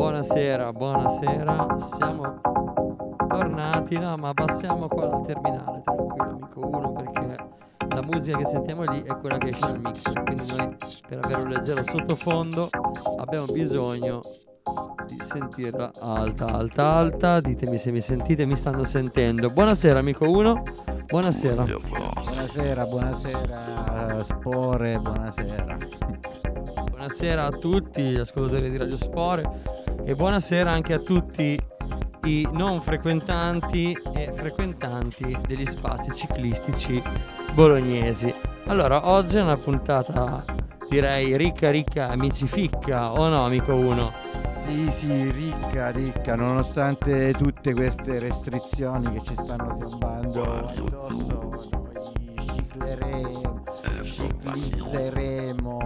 buonasera, buonasera. Siamo tornati, no, ma passiamo qua dal terminale, tranquillo amico uno, perché la musica che sentiamo lì è quella che esce dal mixer, quindi noi per avere un leggero sottofondo abbiamo bisogno di sentirla alta, alta, alta. Ditemi se mi sentite, mi stanno sentendo. Buonasera amico uno, buonasera. Buonasera, buonasera Spore, buonasera. Buonasera a tutti gli ascoltatori di Radio Spore e buonasera anche a tutti i non frequentanti e frequentanti degli spazi ciclistici bolognesi. Allora, oggi è una puntata direi ricca ricca amici ficca o no amico uno? Sì, sì, ricca, ricca, nonostante tutte queste restrizioni che ci stanno piombando addosso, ciclizzeremo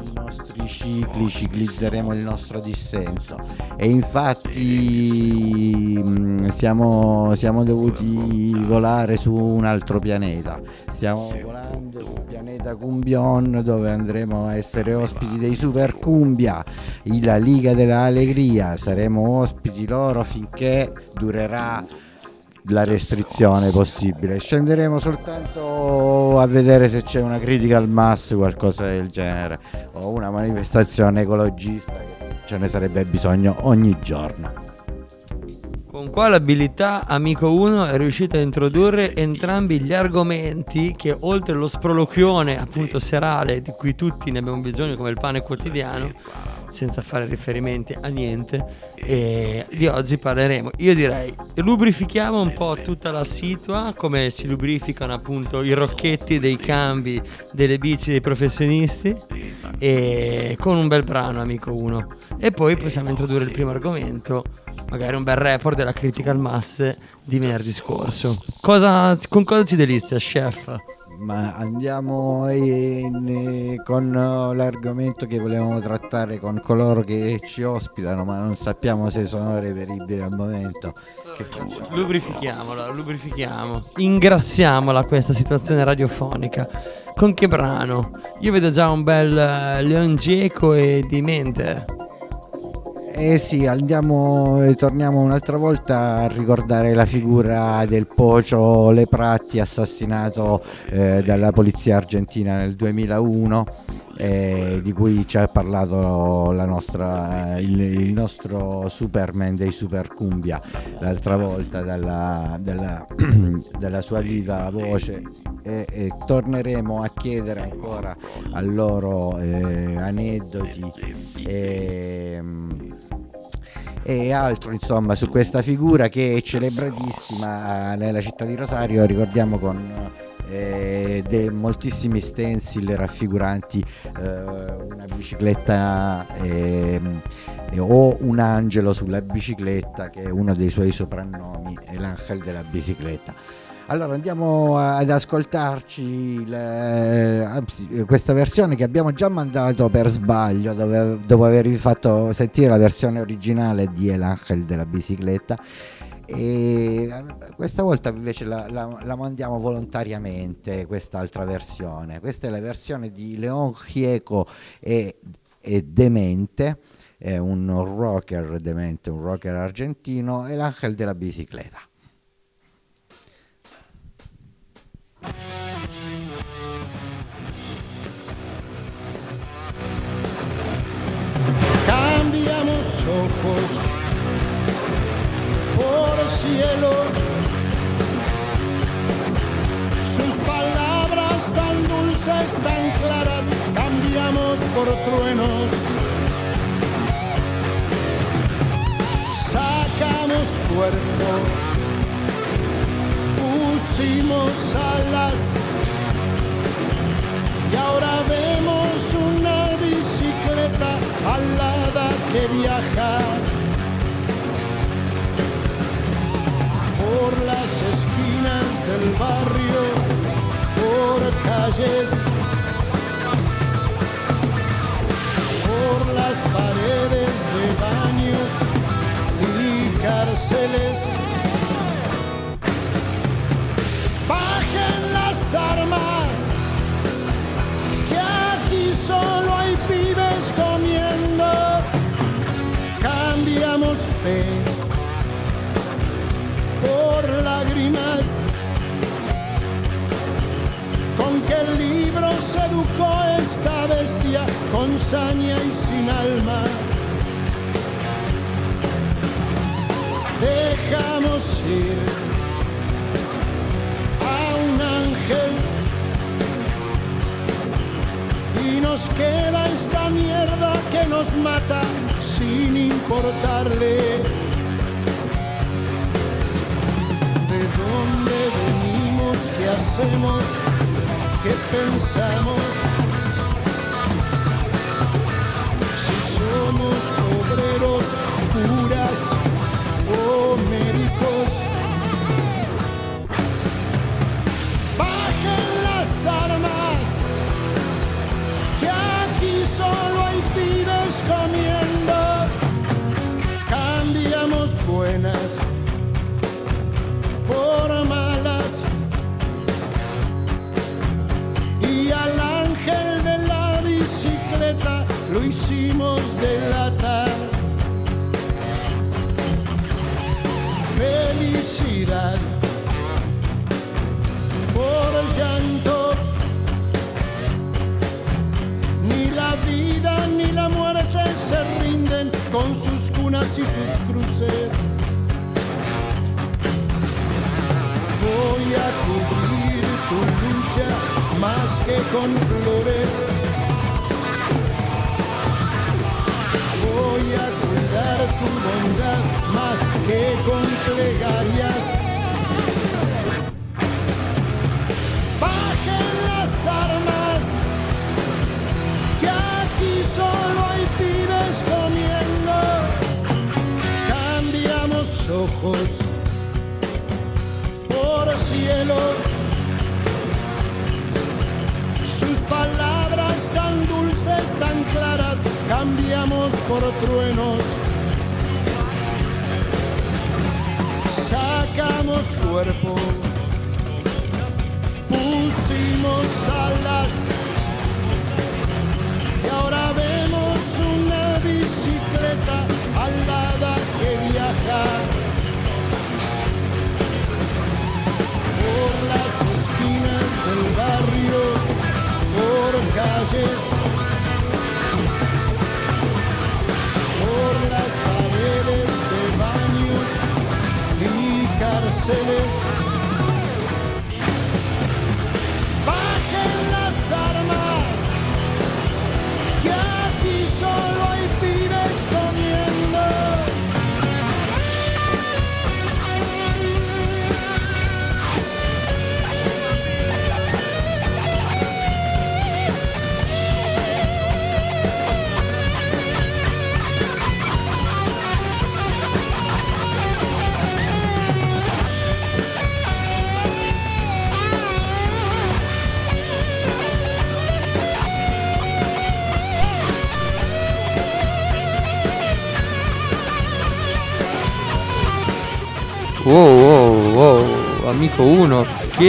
i nostri cicli, ciclizzeremo il nostro dissenso. E infatti mh, siamo, siamo dovuti volare su un altro pianeta. Stiamo volando sul pianeta Cumbion dove andremo a essere ospiti dei Super Cumbia, la Liga dell'Allegria. Saremo ospiti loro finché durerà la restrizione possibile. Scenderemo soltanto a vedere se c'è una critical mass, qualcosa del genere, o una manifestazione ecologista che ce ne sarebbe bisogno ogni giorno. Con quale abilità Amico 1 è riuscito a introdurre entrambi gli argomenti che oltre allo sproloquione appunto serale di cui tutti ne abbiamo bisogno come il pane quotidiano senza fare riferimenti a niente e di oggi parleremo io direi lubrifichiamo un po' tutta la situa come si lubrificano appunto i rocchetti dei cambi delle bici dei professionisti e con un bel brano amico 1 e poi possiamo introdurre il primo argomento magari un bel report della Critical Mass di venerdì scorso. Cosa, con cosa ci delizia, chef? Ma andiamo in- con uh, l'argomento che volevamo trattare con coloro che ci ospitano, ma non sappiamo se sono reperibili al momento. Che facciamo? Lubrifichiamola, lubrifichiamo. Ingrassiamola questa situazione radiofonica. Con che brano? Io vedo già un bel eh, Leon Gieco e Dimente. Eh sì, andiamo torniamo un'altra volta a ricordare la figura del Pocio Lepratti assassinato eh, dalla polizia argentina nel 2001 eh, di cui ci ha parlato la nostra, il, il nostro Superman dei Super Cumbia l'altra volta dalla, dalla, dalla sua viva voce. E, e torneremo a chiedere ancora a loro eh, aneddoti. E, e altro insomma su questa figura che è celebratissima nella città di Rosario ricordiamo con eh, moltissimi stencil raffiguranti eh, una bicicletta ehm, e- o un angelo sulla bicicletta che è uno dei suoi soprannomi è l'angel della bicicletta allora andiamo ad ascoltarci le- anzi, questa versione che abbiamo già mandato per sbaglio dove- dopo avervi fatto sentire la versione originale di El Angel della bicicletta. E eh, questa volta invece la, la- la mandiamo volontariamente quest'altra versione. Questa è la versione di Leon Gieco e, e Demente è un rocker demente un rocker argentino e l'angel della bicicletta dulces, tan claras, cambiamos por truenos. Sacamos cuerpo, pusimos alas y ahora vemos una bicicleta alada que viaja por las esquinas del barrio, por calles, por las paredes de baños y cárceles. Bajen las armas, que aquí solo hay pibes comiendo. Cambiamos fe por lágrimas. el libro seducó esta bestia con saña y sin alma. Dejamos ir a un ángel y nos queda esta mierda que nos mata sin importarle de dónde venimos, qué hacemos. ¿Qué pensamos? Si somos con sus cunas y sus cruces. Voy a cubrir tu lucha más que con flores. Voy a cuidar tu bondad más que con plegarias. Tan claras, cambiamos por truenos. Sacamos cuerpos, pusimos alas.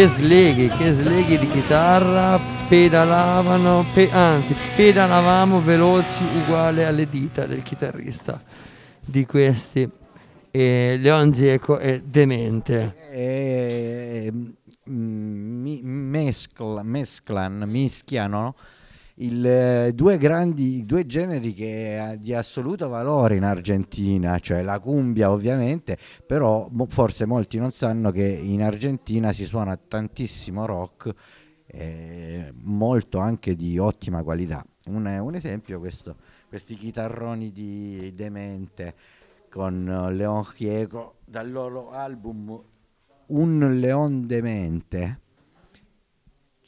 Che sleghi, che sleghi di chitarra, pedalavano, pe- anzi, pedalavamo veloci uguale alle dita del chitarrista di questi. E Leon Zieco è demente. E, mm, mi- mescla- mesclan, mischiano il, eh, due grandi due generi che ha di assoluto valore in Argentina, cioè la cumbia ovviamente, però forse molti non sanno che in Argentina si suona tantissimo rock, eh, molto anche di ottima qualità. Un, un esempio questo, questi chitarroni di Demente con eh, Leon Gieco dal loro album Un Leon Demente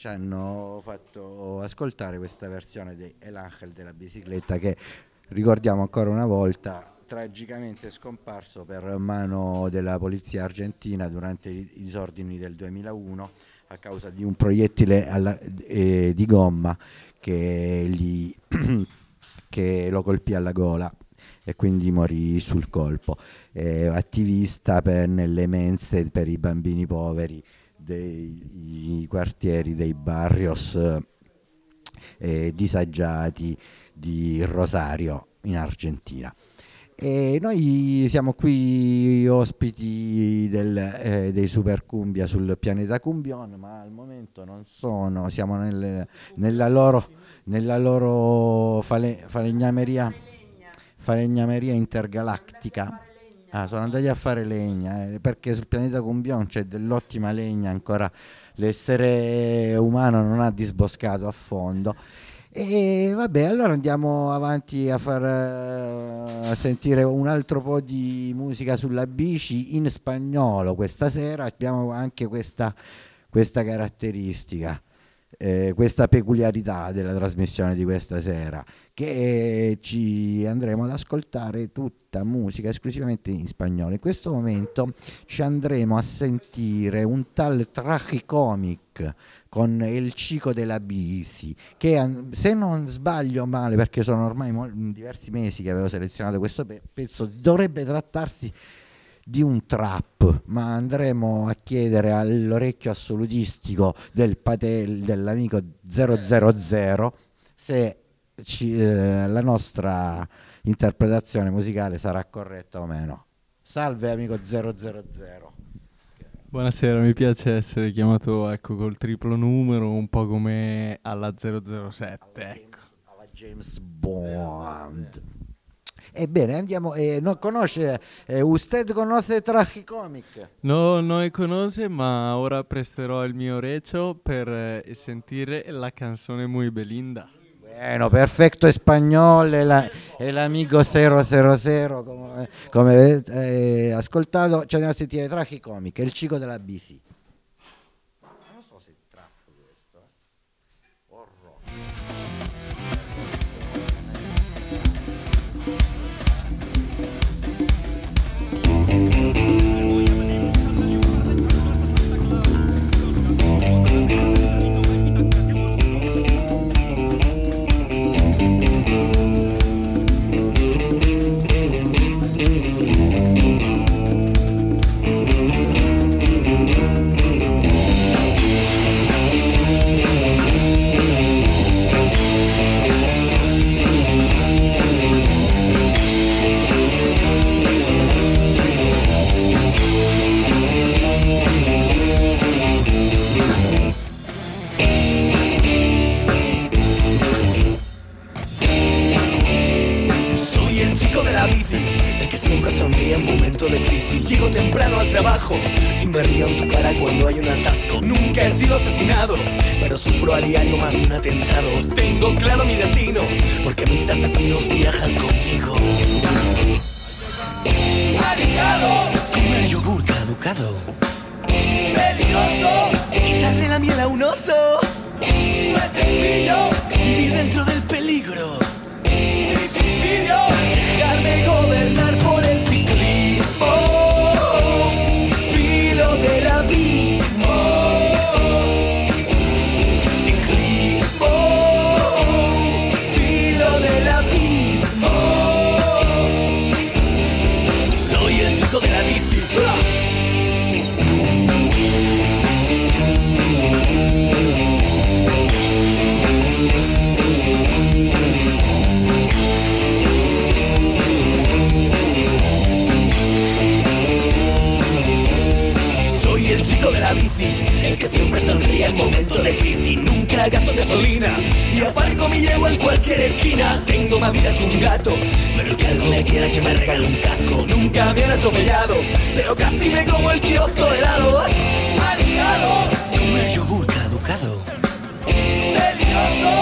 ci hanno fatto ascoltare questa versione di El Ángel della bicicletta che ricordiamo ancora una volta tragicamente scomparso per mano della polizia argentina durante i disordini del 2001 a causa di un proiettile alla- eh, di gomma che, gli- che lo colpì alla gola e quindi morì sul colpo. Eh, attivista per- nelle mense per i bambini poveri dei quartieri dei barrios eh, disagiati di Rosario in Argentina. E noi siamo qui ospiti del, eh, dei Super Cumbia sul pianeta Cumbion, ma al momento non sono, siamo nel- nella loro, nella loro fale- falegnameria, falegnameria intergalattica. Ah, sono andati a fare legna eh, perché sul pianeta Cumbion c'è dell'ottima legna, ancora l'essere umano non ha disboscato a fondo. E vabbè, allora andiamo avanti a far eh, sentire un altro po' di musica sulla bici in spagnolo questa sera. Abbiamo anche questa, questa caratteristica, eh, questa peculiarità della trasmissione di questa sera, che ci andremo ad ascoltare tutta musica esclusivamente in spagnolo. In questo momento ci andremo a sentire un tal tragicomic con il Cico della Bici, che se non sbaglio male, perché sono ormai diversi mesi che avevo selezionato questo pe- pezzo, dovrebbe trattarsi di un trap, ma andremo a chiedere all'orecchio assolutistico del patel, dell'amico 000 se ci- eh, la nostra interpretazione musicale sarà corretta o meno. Salve amico 000. Buonasera, mi piace essere chiamato ecco col triplo numero, un po' come alla 007, ecco. alla James Bond. Ebbene, andiamo. Eh, non conosce, eh, usted conoce Tragicomic? No, non conosce, ma ora presterò il mio orecchio per eh, sentire la canzone Muy Belinda. Bueno, perfetto espagnol, è la- è l'amico 000, come, come avete eh, ascoltato, ci andiamo a sentire Tragicomic, il cico della BC. Temprano al trabajo y me río en tu cara cuando hay un atasco. Nunca he sido asesinado, pero sufro a diario más de un atentado. Tengo claro mi destino, porque mis asesinos viajan conmigo. Comer yogur caducado. Peligroso. Quitarle la miel a un oso. No sencillo. Vivir dentro del peligro. Siempre sonríe en momentos de crisis. Nunca gasto gasolina y aparco mi yegua en cualquier esquina. Tengo más vida que un gato, pero que algo me quiera que me regale un casco. Nunca me han atropellado, pero casi me como el kiosco de helados. Aliado, comer yogur caducado. Peligroso,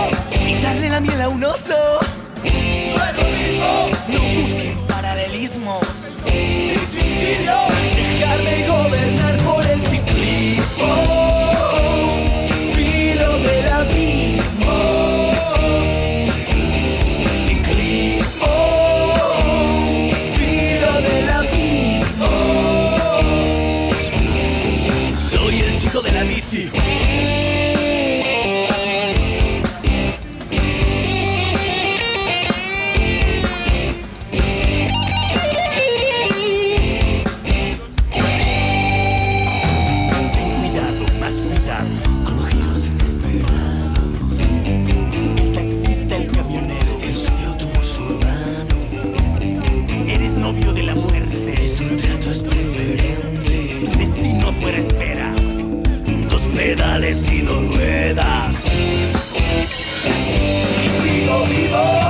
quitarle la miel a un oso. No busquen paralelismos. Mi suicidio, dejarme gobernar pedales y dos ruedas. Y sigo vivo.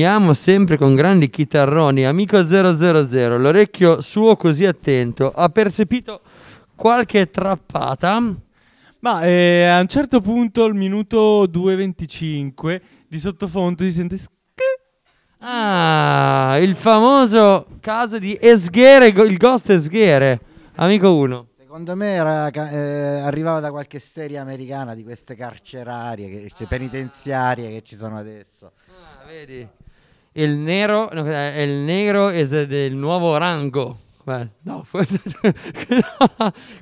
Finiamo sempre con grandi chitarroni. Amico 000, l'orecchio suo così attento, ha percepito qualche trappata? Ma eh, a un certo punto, al minuto 2.25, di sottofondo si sente... Ah, il famoso caso di Esghere, il ghost Esghere. Amico 1. Secondo me era eh, arrivava da qualche serie americana di queste carcerarie, che, queste penitenziarie che ci sono adesso. Ah, vedi. Il nero, no, è il negro è del nuovo rango. No,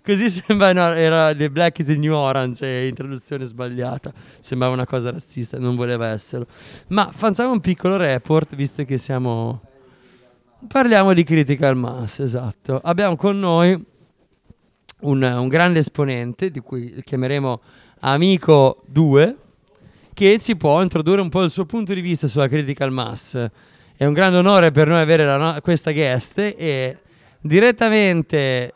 così sembra, no, era The Black is the New Orange, è introduzione sbagliata, sembrava una cosa razzista, non voleva esserlo. Ma facciamo un piccolo report, visto che siamo... Parliamo di Critical Mass, esatto. Abbiamo con noi un, un grande esponente, di cui chiameremo Amico 2, che ci può introdurre un po' il suo punto di vista sulla Critical Mass. È un grande onore per noi avere no- questa guest e direttamente,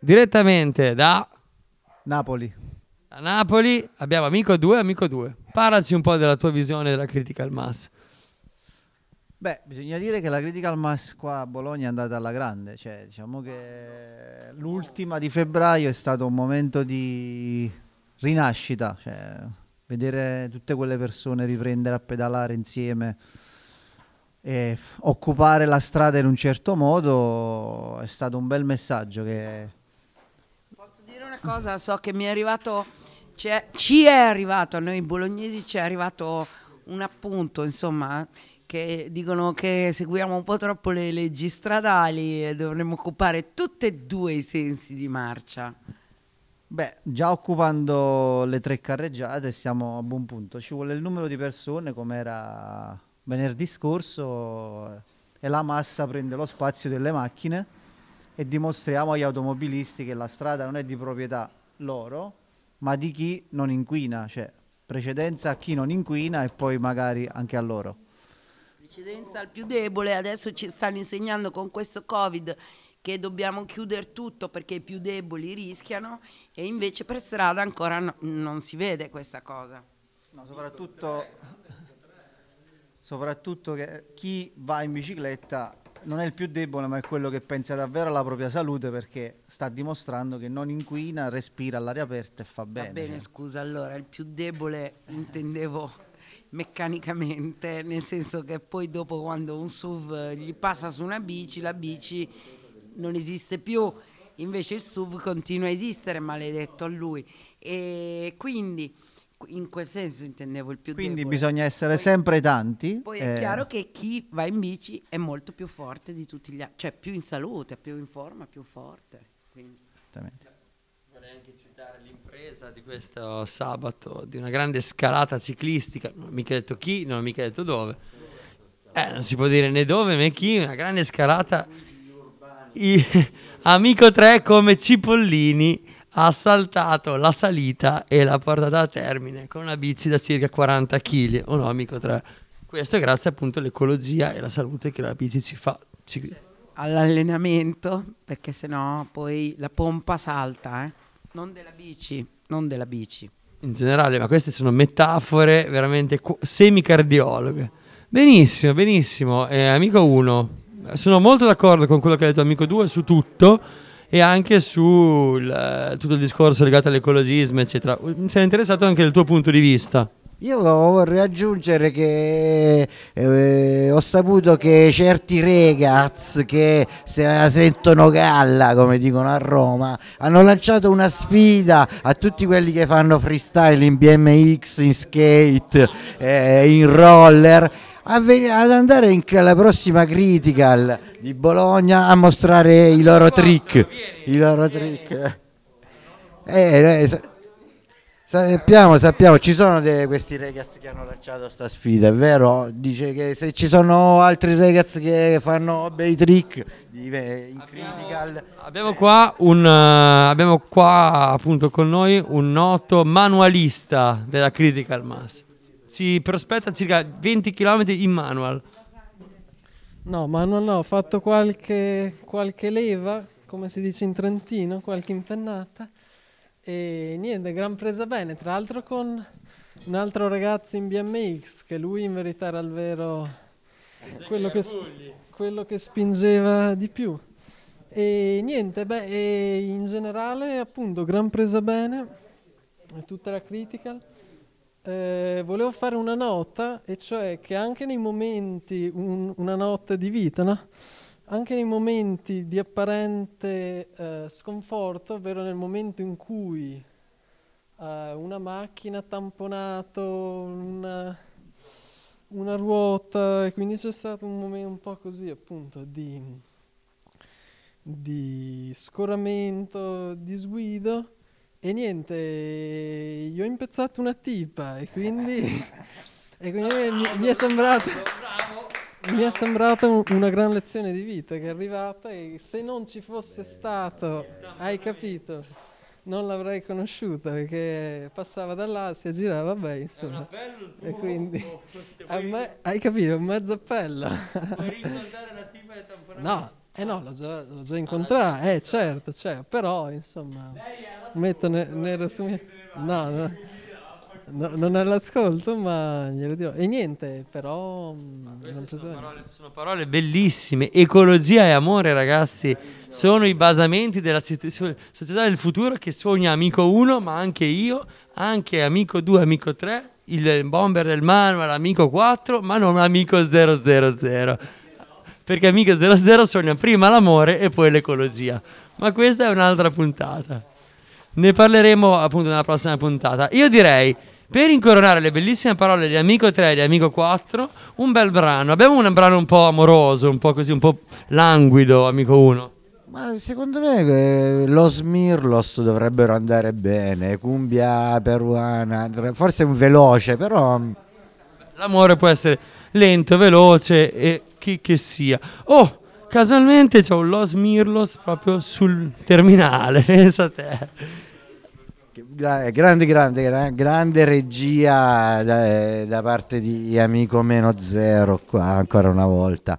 direttamente da, Napoli. da Napoli abbiamo Amico 2, Amico 2. Parlaci un po' della tua visione della Critical Mass. Beh, bisogna dire che la Critical Mass qua a Bologna è andata alla grande, cioè diciamo che l'ultima di febbraio è stato un momento di rinascita, cioè vedere tutte quelle persone riprendere a pedalare insieme e occupare la strada in un certo modo è stato un bel messaggio che Posso dire una cosa? So che mi è arrivato, c'è- ci è arrivato, a noi bolognesi ci è arrivato un appunto, insomma, che dicono che seguiamo un po' troppo le leggi stradali e dovremmo occupare tutti e due i sensi di marcia. Beh, già occupando le tre carreggiate siamo a buon punto. Ci vuole il numero di persone come era venerdì scorso e la massa prende lo spazio delle macchine e dimostriamo agli automobilisti che la strada non è di proprietà loro, ma di chi non inquina, cioè precedenza a chi non inquina e poi magari anche a loro. Precedenza al più debole, adesso ci stanno insegnando con questo Covid che dobbiamo chiudere tutto perché i più deboli rischiano e invece per strada ancora no- non si vede questa cosa. No, soprattutto, soprattutto che chi va in bicicletta non è il più debole, ma è quello che pensa davvero alla propria salute perché sta dimostrando che non inquina, respira all'aria aperta e fa bene. Va bene, cioè. scusa, allora il più debole intendevo meccanicamente, nel senso che poi dopo quando un SUV gli passa su una bici, la bici non esiste più, invece il SUV continua a esistere, maledetto a lui. E quindi in quel senso intendevo il più Quindi debole. bisogna essere Poi- sempre tanti. Poi è eh, chiaro che chi va in bici è molto più forte di tutti gli altri, cioè più in salute, più in forma, più forte. Quindi. esattamente. Vorrei anche citare l'impresa di questo sabato, di una grande scalata ciclistica, non ho mica detto chi, non ho mica detto dove. Eh, non si può dire né dove né chi, una grande scalata. I- Amico 3 come Cipollini ha saltato la salita e l'ha portata a termine con una bici da circa 40 kg, o no amico 3? Questo è grazie appunto all'ecologia e alla salute che la bici ci fa. Ci- all'allenamento perché sennò poi la pompa salta, eh? Non della bici, non della bici. in generale, ma queste sono metafore veramente cu- semicardiologhe. Benissimo, benissimo. Eh, amico 1, sono molto d'accordo con quello che ha detto amico 2 su tutto e anche su tutto il discorso legato all'ecologismo, eccetera. Mi sei interessato anche del tuo punto di vista. Io vorrei aggiungere che eh, ho saputo che certi regaz che se la sentono galla, come dicono a Roma, hanno lanciato una sfida a tutti quelli che fanno freestyle in BMX, in skate, eh, in roller. A ve- ad andare in, alla prossima critical di Bologna a mostrare i loro trick. I loro trick. Eh, eh, sa- sappiamo, sappiamo, ci sono de- questi ragazzi che hanno lanciato sta sfida, è vero? Dice che se ci sono altri ragazzi che fanno bei trick in critical, Abbiamo qua, un, eh, abbiamo qua appunto con noi un noto manualista della Critical Mass. Si prospetta circa 20 km in manual. No, ma non ho fatto qualche, qualche leva, come si dice in Trentino, qualche impennata. E niente, gran presa bene. Tra l'altro con un altro ragazzo in BMX, che lui in verità era il vero... quello che, sp- quello che spingeva di più. E niente, beh, e in generale appunto gran presa bene, tutta la critical. Eh, volevo fare una nota, e cioè che anche nei momenti, un- una nota di vita, no? Anche nei momenti di apparente eh, sconforto, ovvero nel momento in cui eh, una macchina ha tamponato una, una ruota, e quindi c'è stato un momento un po' così, appunto, di, di scoramento, di sguido. E niente, io ho impezzato una tipa e quindi, e quindi mi, mi è sembrato, mi è sembrata un- una gran lezione di vita che è arrivata e se non ci fosse stato, hai capito, non l'avrei conosciuta perché passava da là, si aggirava, vabbè insomma. E quindi, a me, hai capito, mezzo appello. No, eh no, l'ho già, l'ho già incontrata, eh certo, certo, però insomma, metto ne- nero su mio... No, no, no, non è l'ascolto, ma glielo dirò. E niente, però... mm, bene. Parole- sono parole bellissime. Ecologia e amore, ragazzi, sono i basamenti della società del futuro che sogna amico 1, ma anche io, anche amico 2, amico 3, il bomber del manual, amico 4, ma non amico 000. Perché amico 00 sogna prima l'amore e poi l'ecologia. Ma questa è un'altra puntata. Ne parleremo appunto nella prossima puntata. Io direi, per incoronare le bellissime parole di Amico 3 e di Amico 4, un bel brano. Abbiamo un brano un po' amoroso, un po' così, un po' languido, Amico 1. Ma secondo me eh, lo Smirlos dovrebbero andare bene, cumbia peruana, forse un veloce, però mm, L'amore può essere lento, veloce e chi che sia. Oh, casualmente c'ho un Los Mirlos proprio sul terminale, pensa te. gra- grande, grande, gra- grande regia da, da parte di Amico Meno Zero qua ancora una volta.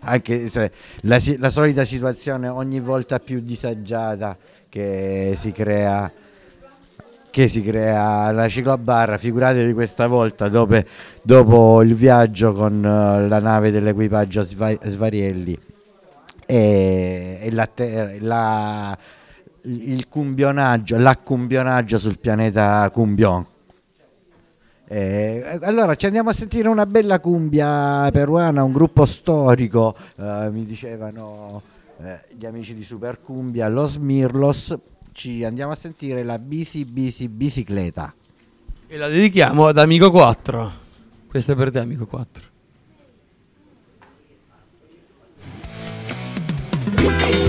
Anche cioè, la, la solita situazione ogni volta più disagiata che si crea che si crea alla ciclobarra, figuratevi questa volta dopo, dopo il viaggio con eh, la nave dell'equipaggio Sva- Svarielli. E, e la la- il cumbionaggio, l'accumbionaggio sul pianeta Cumbion. Eh, allora ci andiamo a sentire una bella cumbia peruana, un gruppo storico, eh, mi dicevano eh, gli amici di Super Cumbia, Los Mirlos, ci andiamo a sentire la Bisi Bisi Bicicleta. E la dedichiamo ad Amico 4. Questo è per te, Amico 4. Bici,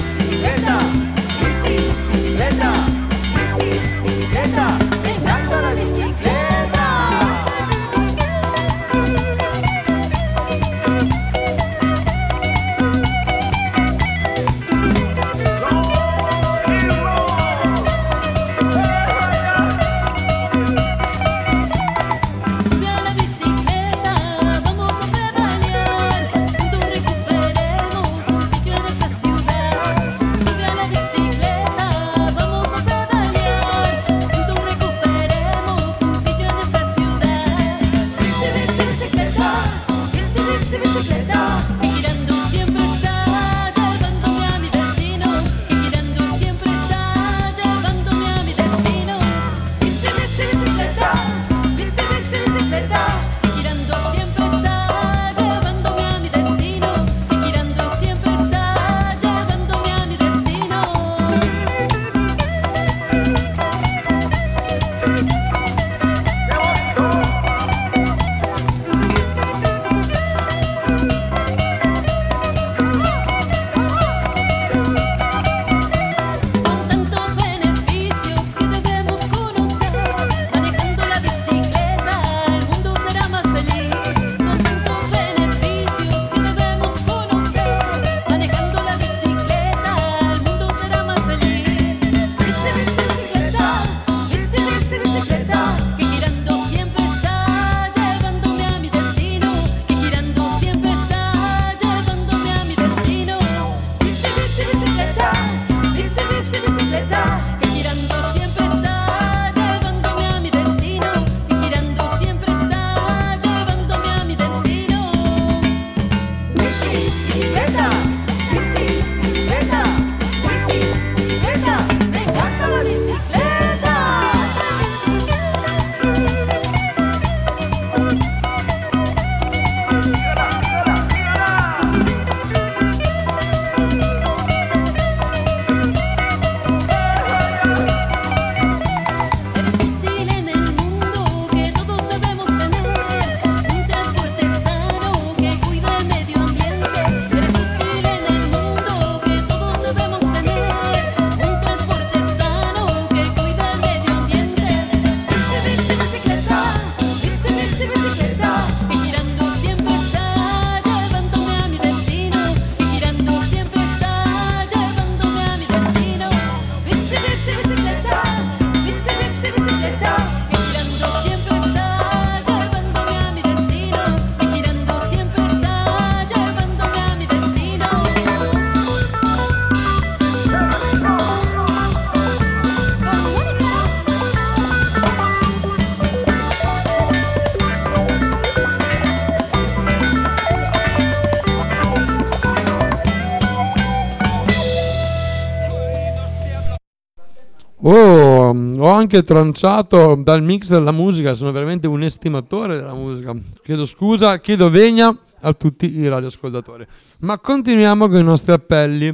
anche tranciato dal mix della musica, sono veramente un estimatore della musica. Chiedo scusa, chiedo vegna a tutti i radioascoltatori. Ma continuiamo con i nostri appelli.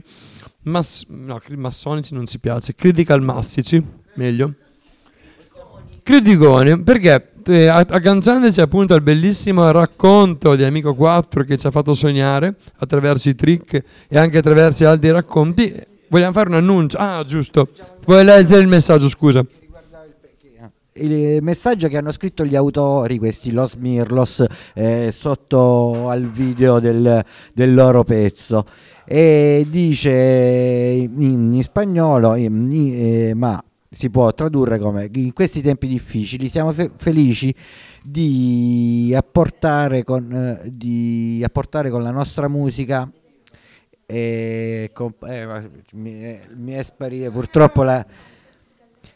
Mass- no, massonici non ci piace, critical massici, meglio. Criticone, perché eh, agganciandoci appunto al bellissimo racconto di Amico 4 che ci ha fatto sognare attraverso i trick e anche attraverso altri racconti, vogliamo fare un annuncio. Ah, giusto. Vuoi leggere il messaggio, scusa? Il messaggio che hanno scritto gli autori, questi Los Mirlos, eh, sotto al video del, del loro pezzo. E dice in, in spagnolo, in- in- eh, ma si può tradurre come in questi tempi difficili siamo fe- felici di apportare, con, eh, di apportare con la nostra musica e con- eh, mi, eh, mi è sparita purtroppo la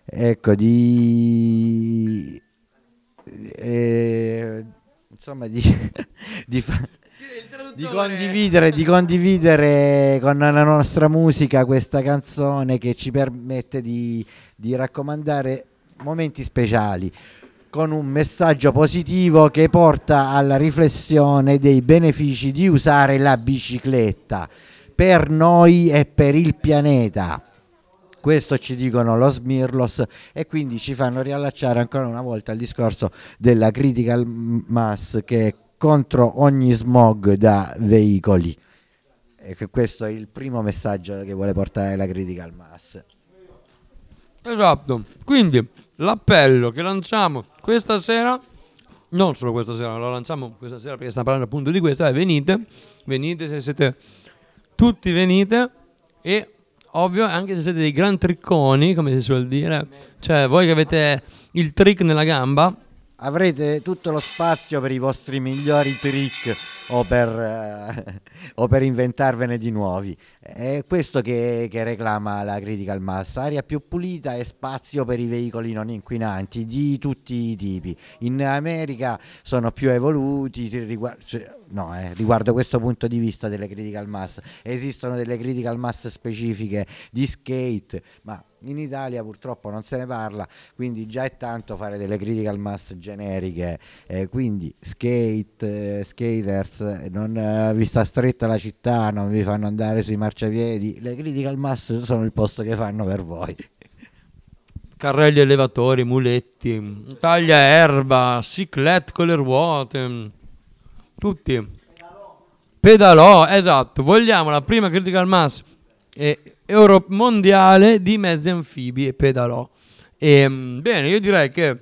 ecco di eh, insomma di, di, fa- di condividere, di condividere con la nostra musica questa canzone che ci permette di, di raccomandare momenti speciali con un messaggio positivo che porta alla riflessione dei benefici di usare la bicicletta per noi e per il pianeta. Questo ci dicono lo Smirlos e quindi ci fanno riallacciare ancora una volta al discorso della critical mass che è contro ogni smog da veicoli. E questo è il primo messaggio che vuole portare la critical mass. Esatto. Quindi l'appello che lanciamo questa sera, non solo questa sera, lo lanciamo questa sera perché stiamo parlando appunto di questo, è venite, venite se siete tutti venite e ovvio anche se siete dei gran tricconi, come si suol dire, cioè voi che avete il trick nella gamba, Avrete tutto lo spazio per i vostri migliori trick o per, eh, o per inventarvene di nuovi. È questo che, che reclama la Critical Mass, aria più pulita e spazio per i veicoli non inquinanti di tutti i tipi. In America sono più evoluti riguardo, no, eh, riguardo questo punto di vista delle Critical Mass. Esistono delle Critical Mass specifiche di skate, ma in Italia purtroppo non se ne parla, quindi già è tanto fare delle critical mass generiche, eh, quindi skate, eh, skaters, eh, non eh, vi sta stretta la città, non vi fanno andare sui marciapiedi, le critical mass sono il posto che fanno per voi. carrelli elevatori, muletti, taglia erba, ciclette con le ruote, tutti. Pedalò, esatto, vogliamo la prima critical mass eh, euro- mondiale di mezzi anfibi e pedalò. E, mm, bene, io direi che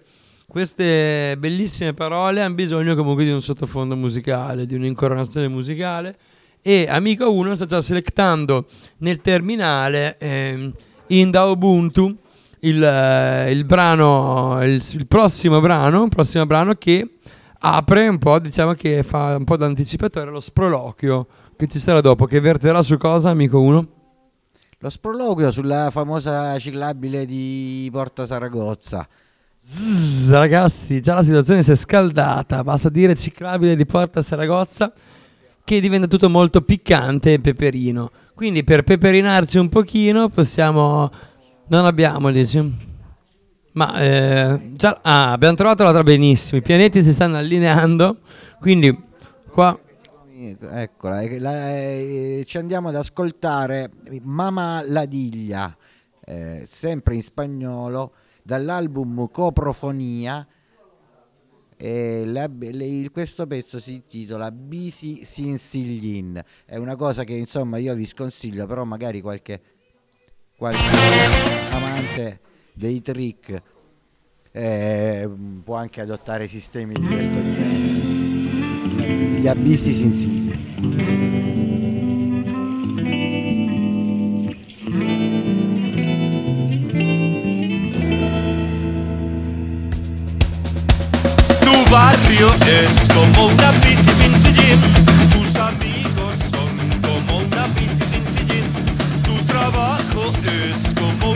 queste bellissime parole hanno bisogno comunque di un sottofondo musicale, di un'incoronazione musicale e Amico 1 sta già selectando nel terminale ehm, in da Ubuntu il, eh, il brano, il, il prossimo brano, prossimo brano che apre un po', diciamo che fa un po' da anticipatore lo sproloquio che ci sarà dopo, che verterà su cosa, amico 1? Lo sproloquio sulla famosa ciclabile di Porta Saragozza. Zzz, ragazzi, già la situazione si è scaldata, basta dire ciclabile di Porta Saragozza che diventa tutto molto piccante e peperino. Quindi per peperinarci un pochino possiamo... Non abbiamo, dici? Ma eh, già... Ah, abbiamo trovato l'altra benissimo, i pianeti si stanno allineando, quindi qua... Eccola, eh, la- eh, ci andiamo ad ascoltare Mama Ladiglia, eh, sempre in spagnolo, dall'album Coprofonia. E la- le- questo pezzo si intitola Bisi Sinsiglin. È una cosa che insomma io vi sconsiglio, però magari qualche, qualche amante dei trick eh, può anche adottare sistemi di questo genere. Gli abissi Sinsiglin. Barrio es como una bici sin sillín, tus amigos son como una bici sin sillín, tu trabajo es como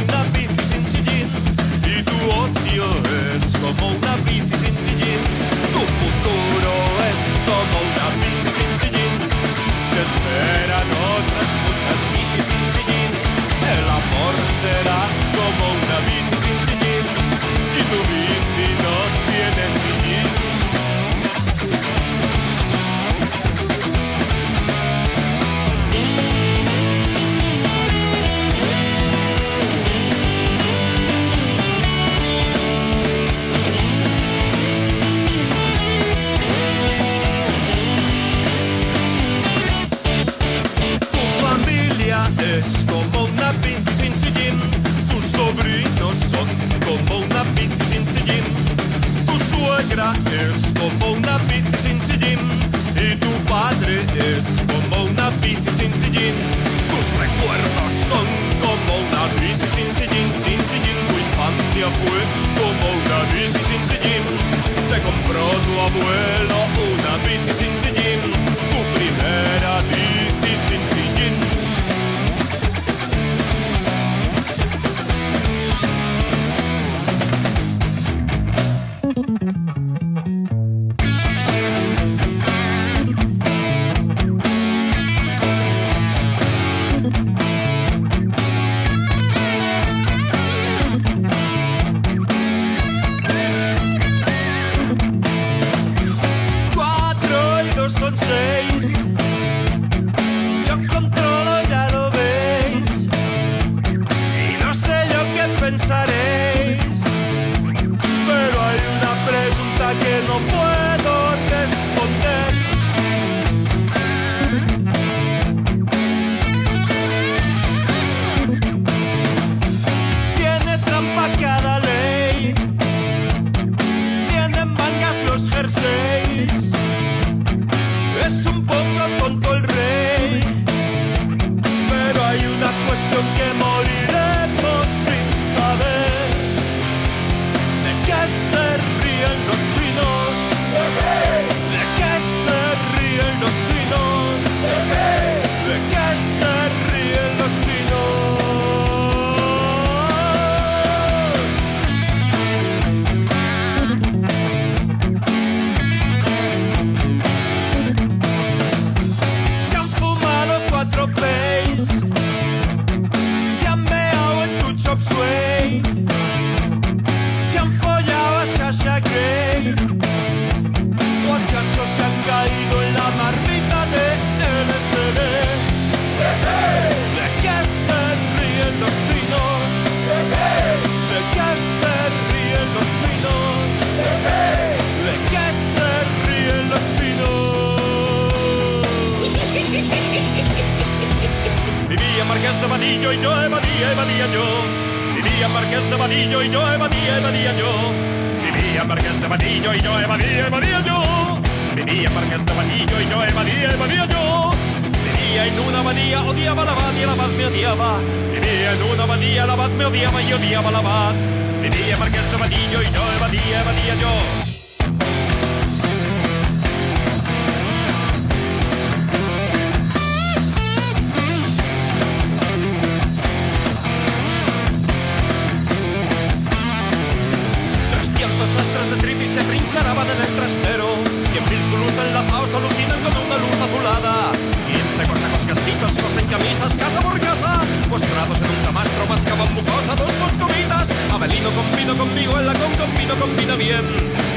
se trincheraban en el trastero. Cien mil zulus enlazados alucinan con una luz azulada. Quince cosacos casquitos cosen camisas casa por casa. Postrados en un camastro mascaban mucosa dos moscovitas. Abelino combino conmigo, el lacón combino combina bien.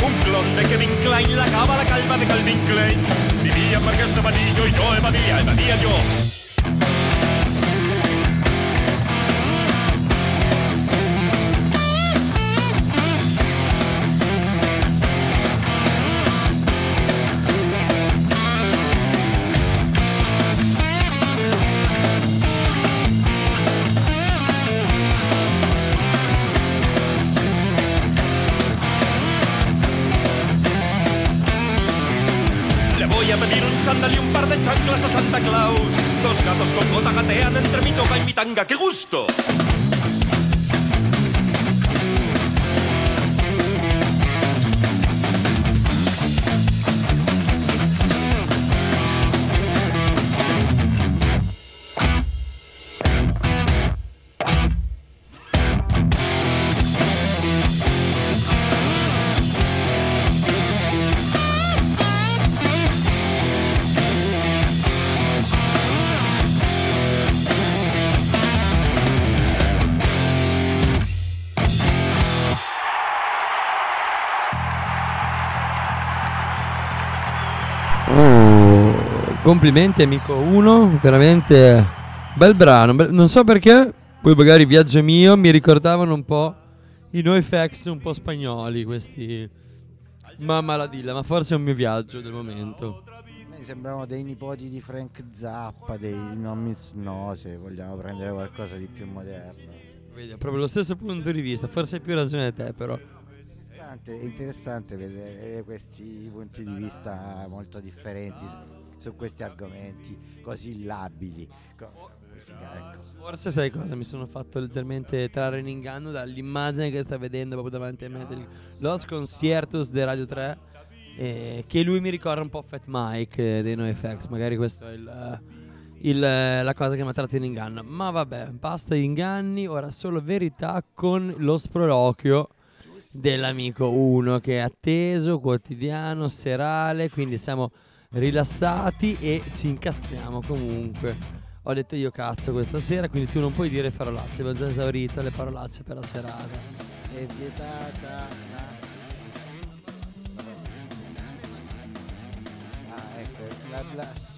Un clon de Kevin Klein, la cava, la calva de Calvin Klein. Vivía Marqués de Vadillo y yo evadía, evadía yo. manga. ¡Qué gusto! Complimenti amico 1, veramente bel brano. bel- non so perché, poi magari viaggio mio mi ricordavano un po' i NoFX un po' spagnoli questi. Mamma la dilla, ma forse è un mio viaggio del momento. Mi sembravano dei nipoti di Frank Zappa, dei nomi no, se vogliamo prendere qualcosa di più moderno. Vedi, ha proprio lo stesso punto di vista, forse hai più ragione te però. Interessante, è interessante vedere questi punti di vista molto differenti su, questi argomenti così labili. Ecco. Forse sai cosa? Mi sono fatto leggermente trarre in inganno dall'immagine che sta vedendo proprio davanti a me del Los Conciertos di Radio 3 eh, che lui mi ricorda un po' Fat Mike eh, dei NoFX magari questo è il, eh, il, eh, la cosa che mi ha tratto in inganno ma vabbè basta inganni ora solo verità con lo sproloquio dell'amico 1 che è atteso quotidiano serale quindi siamo rilassati e ci incazziamo comunque ho detto io cazzo questa sera, quindi tu non puoi dire parolacce, abbiamo già esaurito le parolacce per la serata. È vietata la... Ah, ecco, la blas-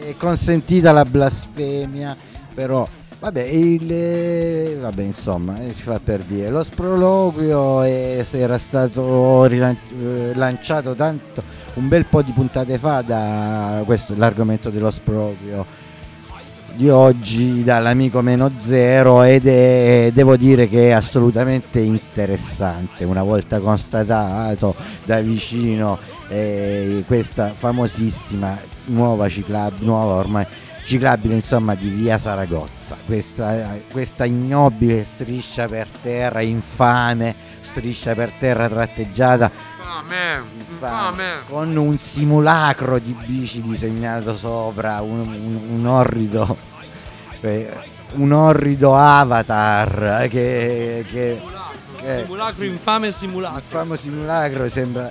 è consentita la blasfemia, però vabbè, il, eh, vabbè insomma, eh, si fa per dire. Lo sproloquio è- era stato rilan- eh, tanto un bel po' di puntate fa da questo l'argomento dello sproloquio di oggi dall'amico meno zero ed è devo dire che è assolutamente interessante una volta constatato da vicino eh, questa famosissima nuova ciclabile nuova ormai ciclabile insomma di via Saragozza. Questa, questa ignobile striscia per terra infame striscia per terra tratteggiata infame, con un simulacro di bici disegnato sopra un, un- un orrido eh, un orrido avatar che, che, che- Simulacro infame simulacro. infame simulacro sembra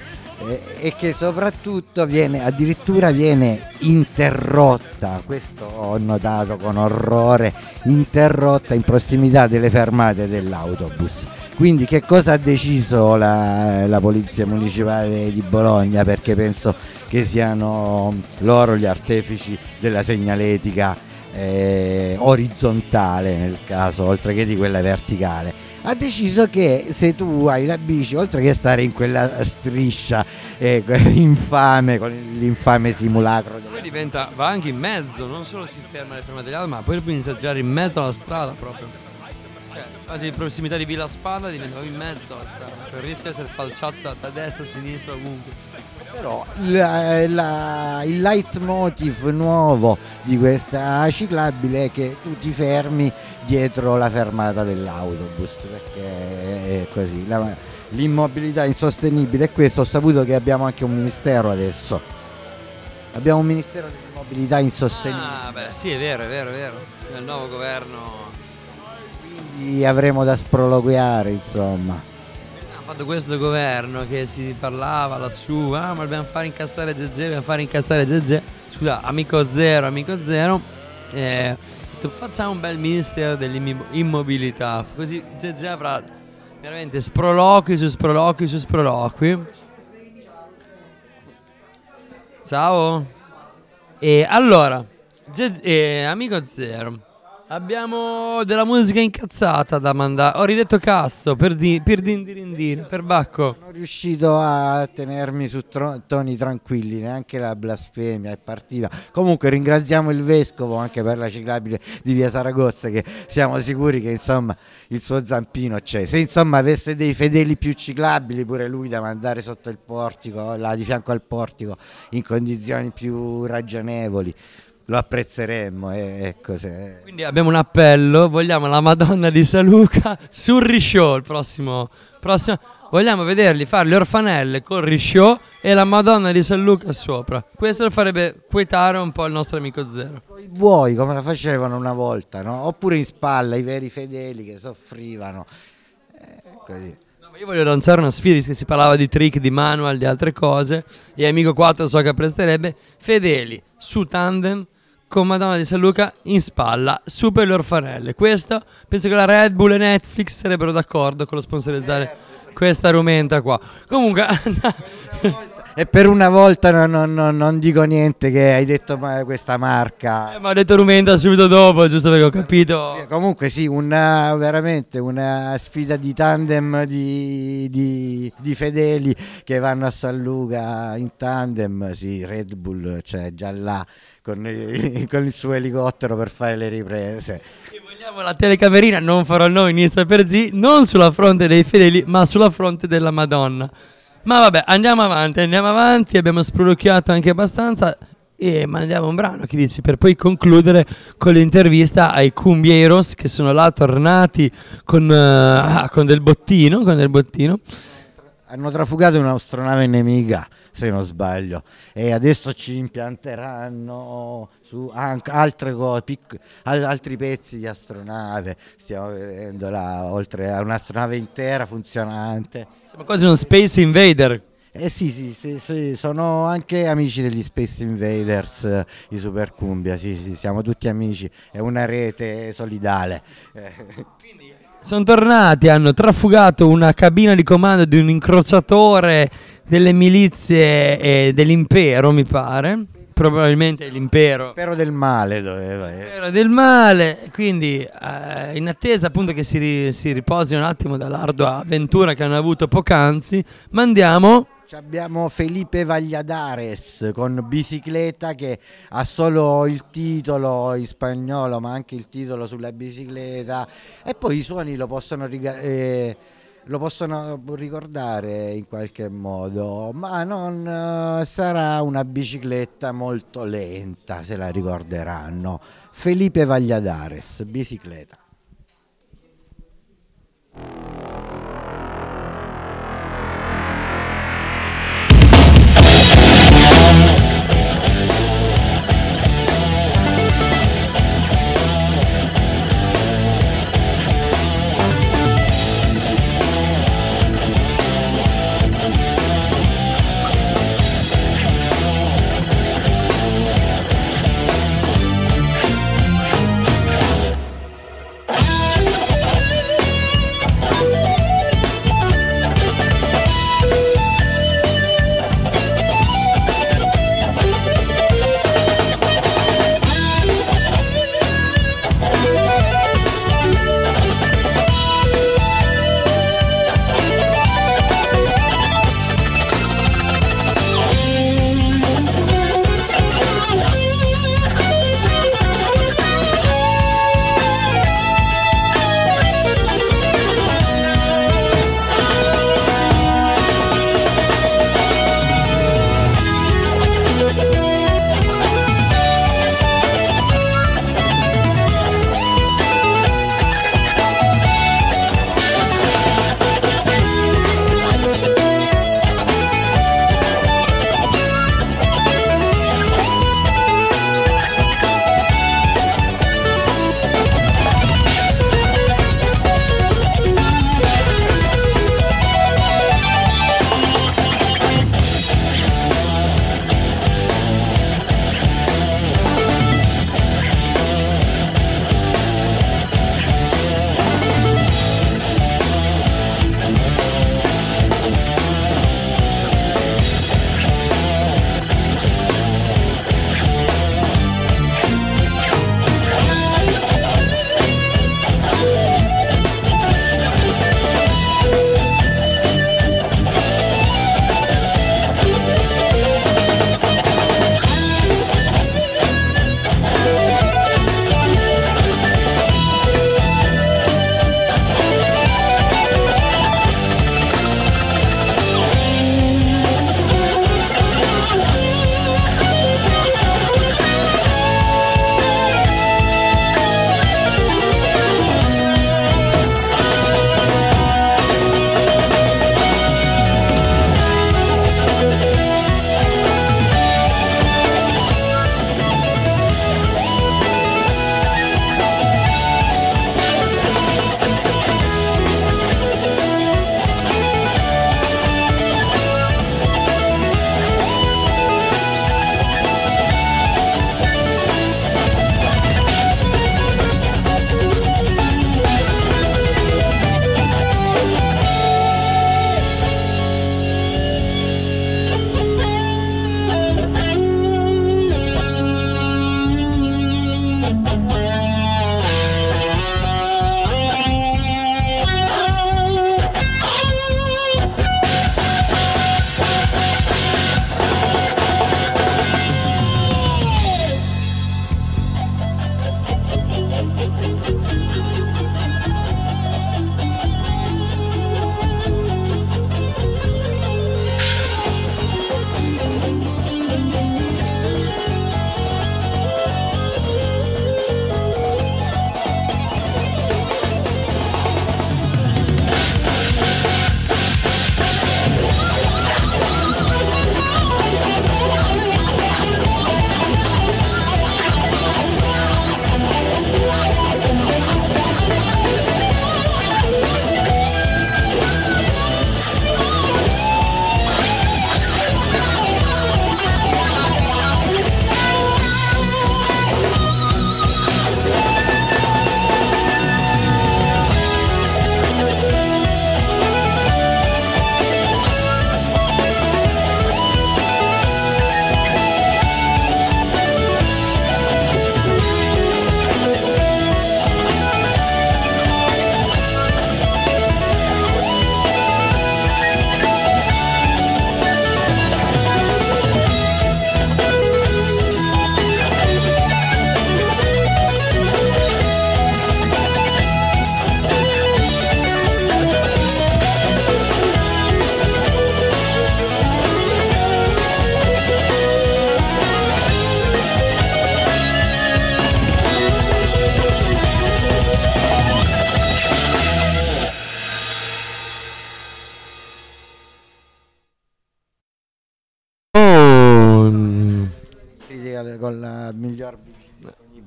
e che soprattutto viene addirittura viene interrotta questo ho notato con orrore interrotta in prossimità delle fermate dell'autobus. Quindi che cosa ha deciso la, la polizia municipale di Bologna? Perché penso che siano loro gli artefici della segnaletica eh, orizzontale nel caso oltre che di quella verticale ha deciso che se tu hai la bici, oltre che stare in quella striscia eh, infame, con l'infame simulacro, Poi diventa, va anche in mezzo, non solo si ferma alle fermate degli altri, ma poi inizia a girare in mezzo alla strada proprio. Cioè, quasi in prossimità di Villa Spada diventava in mezzo alla strada, per il rischio di essere falciata da destra a sinistra ovunque. Però il, la- il leitmotiv nuovo di questa ciclabile è che tu ti fermi dietro la fermata dell'autobus perché è così. La- l'immobilità insostenibile è questo. Ho saputo che abbiamo anche un ministero adesso. Abbiamo un ministero dell'immobilità insostenibile. Ah, beh, sì, è vero, è vero, è vero. Nel nuovo governo Quindi avremo da sproloquiare, insomma. ha fatto questo governo che si parlava lassù, ah, ma dobbiamo fare incazzare GG, dobbiamo fare incazzare GG. Scusa, amico zero, amico zero. Eh, tu facciamo un bel ministero dell'immobilità, così GG avrà veramente sproloqui su sproloqui su sproloqui. Ciao. E allora, Ge- eh, amico zero, abbiamo della musica incazzata da mandare. Ho ridetto cazzo per, di- per dindirindire, per bacco. Sono riuscito a tenermi su tro- toni tranquilli, neanche la blasfemia è partita. Comunque ringraziamo il vescovo anche per la ciclabile di via Saragozza che siamo sicuri che insomma il suo zampino c'è. Se insomma avesse dei fedeli più ciclabili pure lui da mandare sotto il portico, là di fianco al portico, in condizioni più ragionevoli, lo apprezzeremmo. eh, ecco, se- Quindi abbiamo un appello, vogliamo la Madonna di San Luca sul Risciò il prossimo, prossimo. Vogliamo vederli fare le orfanelle con Risciò e la Madonna di San Luca sopra. Questo farebbe quietare un po' il nostro amico Zero. i buoi come la facevano una volta, no? oppure in spalla i veri fedeli che soffrivano. Eh, così. Io voglio lanciare una sfida, che si parlava di trick, di manual, di altre cose. E Amico 4 so che apprezzerebbe. Fedeli su tandem con Madonna di San Luca in spalla, su per le orfanelle. Questo penso che la Red Bull e Netflix sarebbero d'accordo con lo sponsorizzare questa rumenta qua. Comunque, E per una volta non, non- non- dico niente che hai detto ma- questa marca. mi ha detto rumenta subito dopo, giusto perché ho capito. Comunque sì, una, veramente una sfida di tandem di, di- di fedeli che vanno a San Luca in tandem, sì, Red Bull, cioè già là con, con il suo elicottero per fare le riprese. Vogliamo la telecamerina, non farò il nome inizia per G, non sulla fronte dei fedeli, ma sulla fronte della Madonna. Ma vabbè, andiamo avanti, andiamo avanti, abbiamo sproloquiato anche abbastanza e mandiamo un brano, che dici, per poi concludere con l'intervista ai Cumbieros che sono là tornati con, ah, con del bottino, con del bottino. Hanno trafugato un'astronave nemica, se non sbaglio, e adesso ci impianteranno su anche altre cose, pic- al- altri pezzi di astronave. Stiamo vedendo là, oltre a un'astronave intera funzionante. Siamo quasi uno Space Invader. Eh sì, sì, sì, sì, sono anche amici degli Space Invaders, i Super Cumbia, sì, sì, siamo tutti amici, è una rete solidale. Eh. Sono tornati, hanno trafugato una cabina di comando di un incrociatore delle milizie eh, dell'impero, mi pare. Probabilmente l'impero. Spero del male doveva. Era del male, quindi eh, in attesa appunto che si, ri- si riposi un attimo dall'ardua avventura che hanno avuto poc'anzi, mandiamo Abbiamo Felipe Valladares con bicicletta che ha solo il titolo in spagnolo ma anche il titolo sulla bicicletta e poi i suoni lo possono, eh, lo possono ricordare in qualche modo ma non eh, sarà una bicicletta molto lenta se la ricorderanno. Felipe Valladares, bicicletta.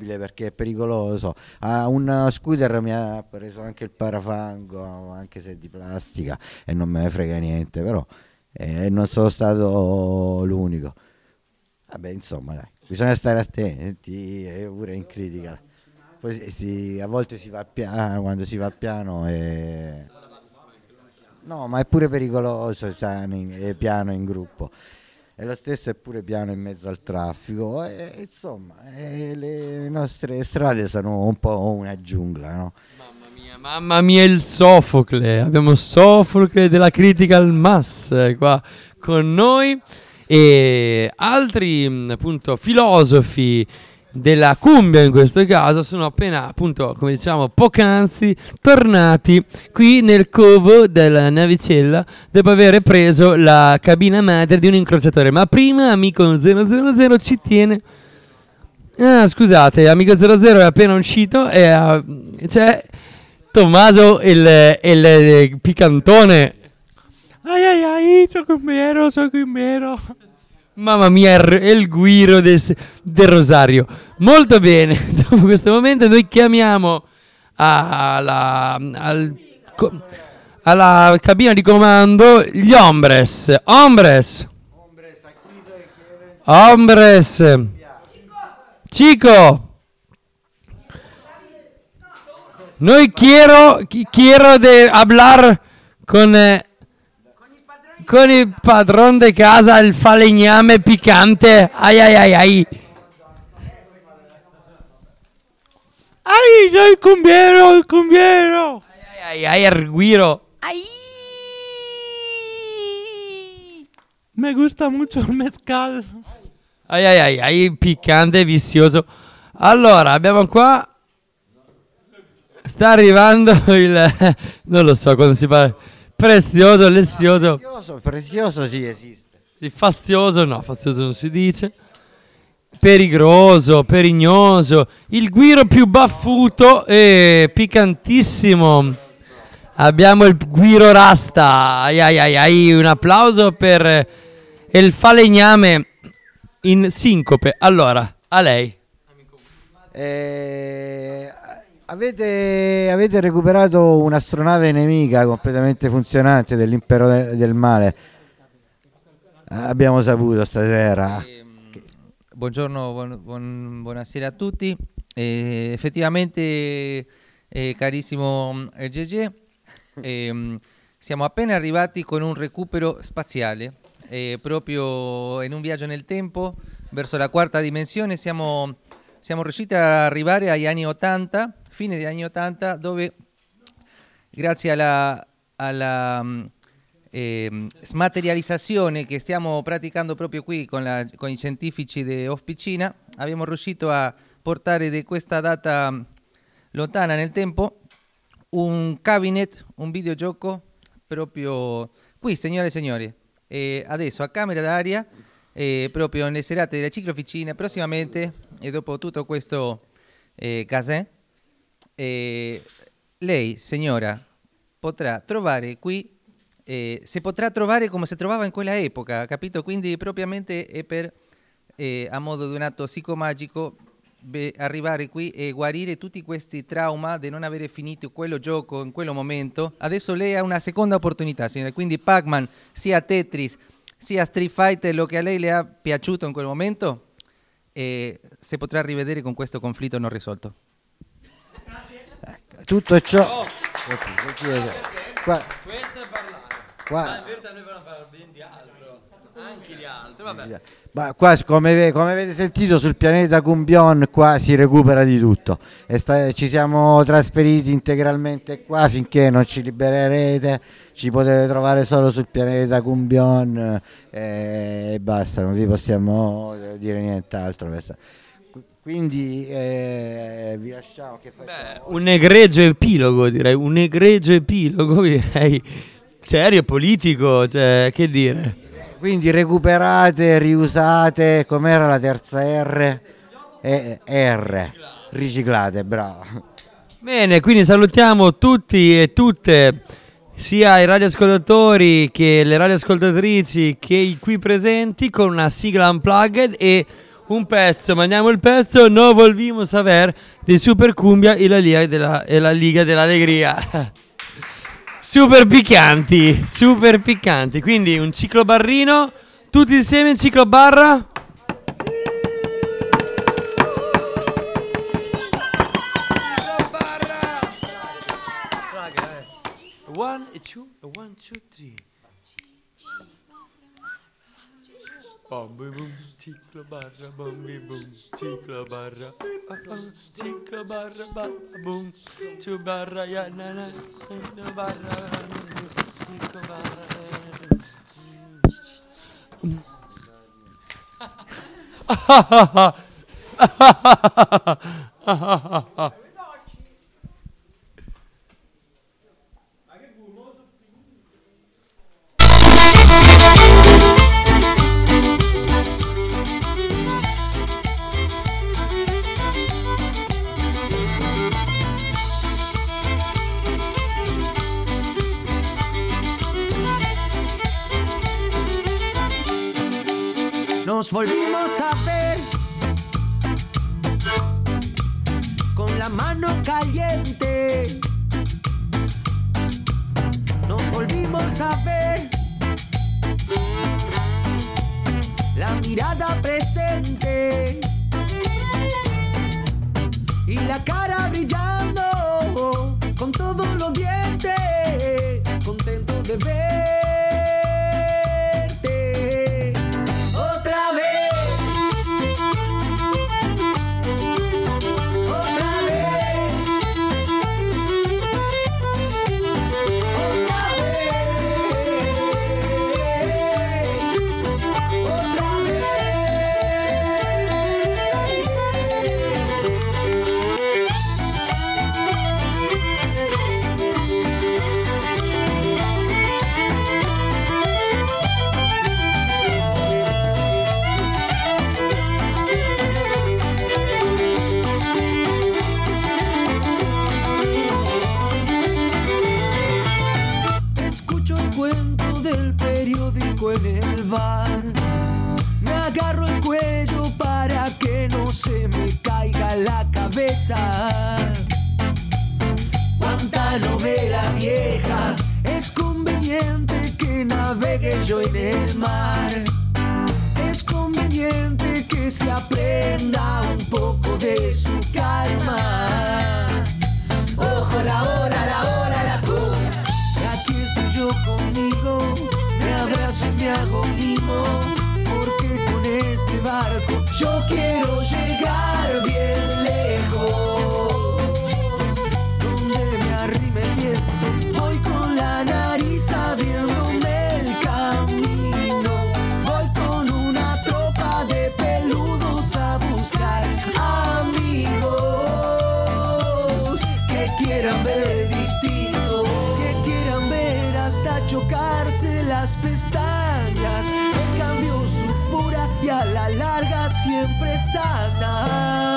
Disponibile perché è pericoloso. A un scooter mi ha preso anche il parafango, anche se è di plastica e non me ne frega niente, però eh, non sono stato l'unico. Vabbè, insomma, dai, bisogna stare attenti, è pure in critica. Poi si- a volte si va piano, quando si va piano è... No, ma è pure pericoloso, cioè, in- è piano in gruppo. E lo stesso è pure piano in mezzo al traffico. E, insomma, eh, le nostre strade sono un po' una giungla, no? Mamma mia, il Sofocle. Abbiamo Sofocle della Critical Mass eh, qua con noi. E altri appunto filosofi della cumbia in questo caso sono appena appunto come diciamo poc'anzi tornati qui nel covo della navicella dopo aver preso la cabina madre di un incrociatore ma prima amico 000 ci tiene Ah, scusate, amico 00 è appena uscito e ah, c'è Tommaso il, il, il picantone. Ai ai ai, sono cumbiero, sono cumbiero. Mamma mia, il, guiro del, del Rosario. Molto bene, dopo questo momento noi chiamiamo alla, al alla cabina di comando gli Ombres. Ombres. Ombres. Chico. Noi quiero, qui- quiero de hablar con, eh, con il padrón de casa, il falegname picante. Ay, ay, ay, ay. Ay, soy il cumbiero, il cumbiero. Ay, ay, ay, arguiro. Me gusta mucho el mezcal. Ai ai ai ai, piccante, vizioso. Allora, abbiamo qua. Sta arrivando il. Non lo so quando si parla. Prezioso, lezioso. Prezioso, prezioso sì esiste. Di fastioso, no, fastioso non si dice. Perigroso, perignoso. Il guiro più baffuto e piccantissimo. Abbiamo il guiro rasta. Ai ai ai ai, un applauso per il falegname in sincope. Allora, a lei. Eh, avete, avete recuperato un'astronave nemica completamente funzionante dell'impero de- del male. Abbiamo saputo stasera. Buongiorno, buon- buon- buonasera a tutti. Eh, effettivamente, eh, carissimo mm, RGG, ehm, siamo appena arrivati con un recupero spaziale, eh, proprio in un viaggio nel tempo verso la quarta dimensione. Siamo, siamo riusciti ad arrivare agli anni 80, fine degli anni 80, dove grazie alla, alla ehm, smaterializzazione che stiamo praticando proprio qui con, la- con i scientifici di Officina, abbiamo riuscito a portare di questa data mm, lontana nel tempo un cabinet, un videogioco proprio qui, signore e signori. E adesso a camera d'aria, eh, proprio nelle serate della cicloficina, prossimamente, e dopo tutto questo eh, casè, eh, lei, signora, potrà trovare qui, eh, si potrà trovare come si trovava in quella epoca, capito? Quindi propriamente è per, eh, a modo di un atto psicomagico, beh, arrivare qui e guarire tutti questi trauma di non avere finito quello gioco in quello momento. Adesso lei ha una seconda opportunità, signore. Quindi Pac-Man, sia Tetris, sia Street Fighter, lo che a lei le ha piaciuto in quel momento, eh, si potrà rivedere con questo conflitto non risolto. Tutto ciò... Qua- qua- in verità noi volevamo parlare di altro. Anche di altro, vabbè. Ma qua, come, come avete sentito, sul pianeta Cumbion qua si recupera di tutto. E sta- ci siamo trasferiti integralmente qua finché non ci libererete. Ci potete trovare solo sul pianeta Cumbion eh, e basta, non vi possiamo eh, dire nient'altro. Questa- Qu- Quindi eh, vi lasciamo. Che facciamo? Un egregio epilogo, direi. Un egregio epilogo, direi. Serio, politico, cioè, che dire. Quindi recuperate, riusate, com'era la terza R? Eh, R, riciclate, bravo. Bene, quindi salutiamo tutti e tutte, sia i radioascoltatori che le radioascoltatrici che i qui presenti con una sigla unplugged e un pezzo, mandiamo il pezzo, no volvimos saber di Super Cumbia e la Liga della, e la Liga dell'Allegria. super piccanti, super piccanti. Quindi un ciclo barrino, tutti insieme in ciclo barra. One, e two, one, two, three. Bombi boom, ciclo barra, bombi boom, ciclo barra, ah, ah, ciclo barra, barra boom, two barra, ya na na, ciclo barra, ciclo barra. eh. Nos volvimos a ver. Con la mano caliente. Nos volvimos a ver. La mirada presente. Y la cara brillando. Con todos los dientes, contento de verte. Savna.